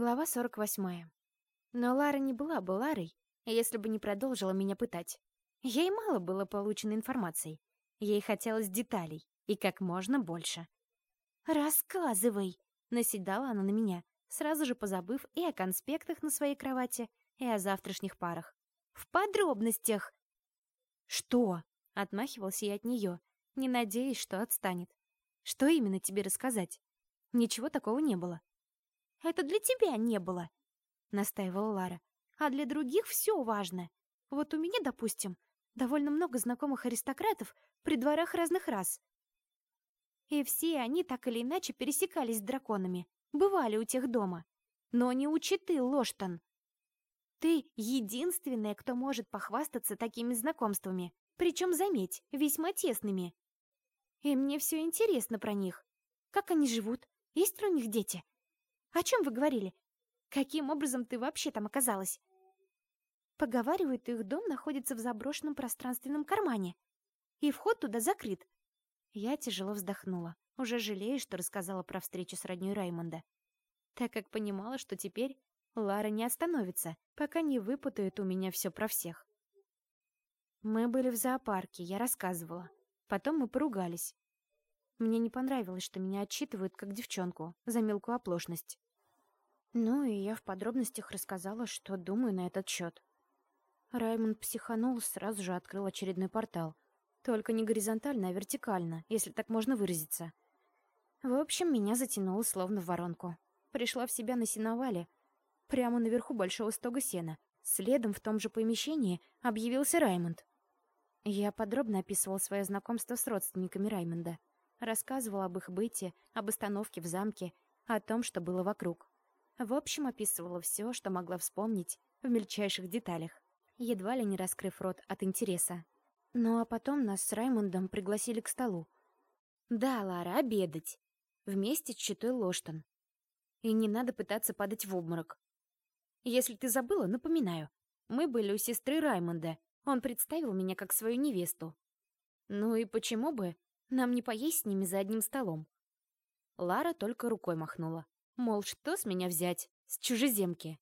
Глава 48. Но Лара не была бы Ларой, если бы не продолжила меня пытать. Ей мало было полученной информации. Ей хотелось деталей, и как можно больше. «Рассказывай!» — наседала она на меня, сразу же позабыв и о конспектах на своей кровати, и о завтрашних парах. «В подробностях!» «Что?» — отмахивался я от нее, не надеясь, что отстанет. «Что именно тебе рассказать?» Ничего такого не было. Это для тебя не было, настаивала Лара. А для других все важно. Вот у меня, допустим, довольно много знакомых аристократов при дворах разных рас. И все они так или иначе пересекались с драконами, бывали у тех дома. Но не учи ты, Лоштон. Ты единственная, кто может похвастаться такими знакомствами, причем, заметь, весьма тесными. И мне все интересно про них. Как они живут? Есть ли у них дети? О чем вы говорили? Каким образом ты вообще там оказалась? Поговаривают, их дом находится в заброшенном пространственном кармане, и вход туда закрыт. Я тяжело вздохнула, уже жалея, что рассказала про встречу с роднёй Раймонда, так как понимала, что теперь Лара не остановится, пока не выпутает у меня все про всех. Мы были в зоопарке, я рассказывала. Потом мы поругались. Мне не понравилось, что меня отчитывают как девчонку за мелкую оплошность. Ну и я в подробностях рассказала, что думаю на этот счет. Раймонд психанул, сразу же открыл очередной портал. Только не горизонтально, а вертикально, если так можно выразиться. В общем, меня затянуло словно в воронку. Пришла в себя на сеновале, прямо наверху большого стога сена. Следом в том же помещении объявился Раймонд. Я подробно описывал свое знакомство с родственниками Раймонда. Рассказывала об их быте, об остановке в замке, о том, что было вокруг. В общем, описывала все, что могла вспомнить в мельчайших деталях, едва ли не раскрыв рот от интереса. Ну а потом нас с Раймондом пригласили к столу. Да, Лара, обедать. Вместе с читой Лоштон. И не надо пытаться падать в обморок. Если ты забыла, напоминаю. Мы были у сестры Раймонда. Он представил меня как свою невесту. Ну и почему бы нам не поесть с ними за одним столом. Лара только рукой махнула. Мол, что с меня взять? С чужеземки.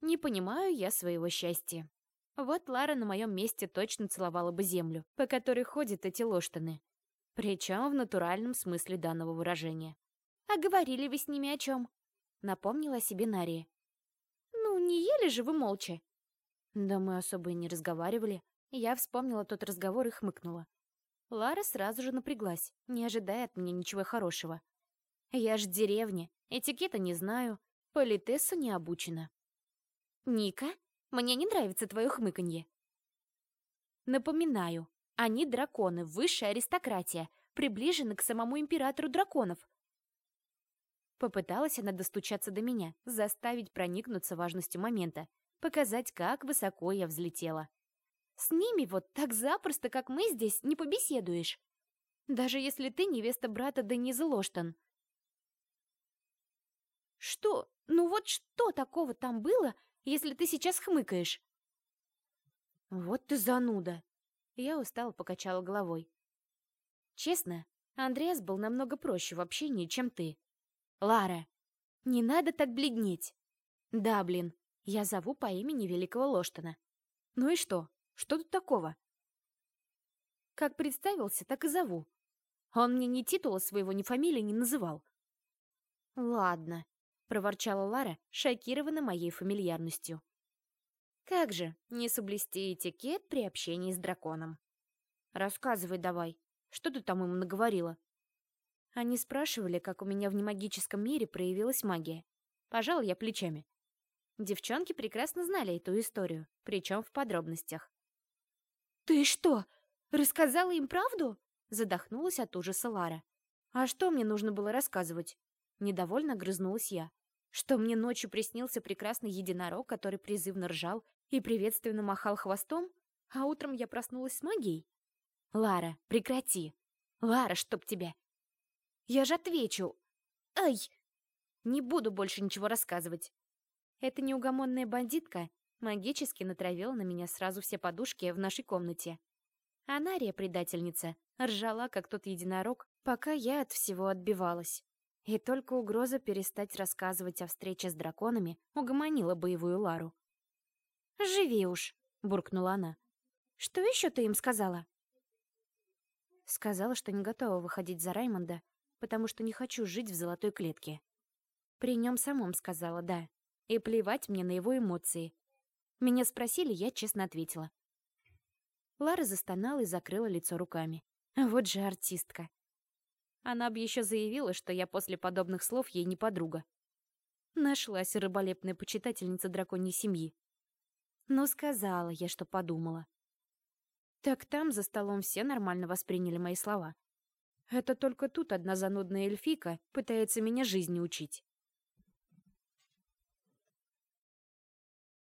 Не понимаю я своего счастья. Вот Лара на моем месте точно целовала бы землю, по которой ходят эти лоштаны. Причем в натуральном смысле данного выражения. «А говорили вы с ними о чем?» Напомнила себе Нария. «Ну, не ели же вы молча?» Да мы особо и не разговаривали. Я вспомнила тот разговор и хмыкнула. Лара сразу же напряглась, не ожидая от меня ничего хорошего. Я ж деревня, этикета не знаю, политессу не обучена. Ника, мне не нравится твое хмыканье. Напоминаю, они драконы, высшая аристократия, приближены к самому императору драконов. Попыталась она достучаться до меня, заставить проникнуться важностью момента, показать, как высоко я взлетела. С ними вот так запросто, как мы здесь, не побеседуешь. Даже если ты невеста брата Дениза Лоштон. Что? Ну вот что такого там было, если ты сейчас хмыкаешь? Вот ты зануда. Я устало покачала головой. Честно, Андреас был намного проще в общении, чем ты. Лара, не надо так бледнеть. Да, блин, я зову по имени великого Лоштона. Ну и что? Что тут такого? Как представился, так и зову. Он мне ни титула своего, ни фамилии не называл. Ладно, проворчала Лара, шокирована моей фамильярностью. Как же, не соблюсти этикет при общении с драконом? Рассказывай давай, что ты там им наговорила? Они спрашивали, как у меня в немагическом мире проявилась магия. Пожал я плечами. Девчонки прекрасно знали эту историю, причем в подробностях. «Ты что, рассказала им правду?» Задохнулась от ужаса Лара. «А что мне нужно было рассказывать?» Недовольно грызнулась я. Что мне ночью приснился прекрасный единорог, который призывно ржал и приветственно махал хвостом, а утром я проснулась с магией? Лара, прекрати! Лара, чтоб тебя! Я же отвечу! Ай! Не буду больше ничего рассказывать. Эта неугомонная бандитка Магически натравила на меня сразу все подушки в нашей комнате. Анария, предательница, ржала, как тот единорог, пока я от всего отбивалась. И только угроза перестать рассказывать о встрече с драконами угомонила боевую Лару. «Живи уж», — буркнула она. «Что еще ты им сказала?» Сказала, что не готова выходить за Раймонда, потому что не хочу жить в золотой клетке. При нем самом сказала «да». И плевать мне на его эмоции. Меня спросили, я честно ответила. Лара застонала и закрыла лицо руками. Вот же артистка. Она бы еще заявила, что я после подобных слов ей не подруга. Нашлась рыболепная почитательница драконьей семьи. Но сказала я, что подумала. Так там за столом все нормально восприняли мои слова. Это только тут одна занудная эльфийка пытается меня жизни учить.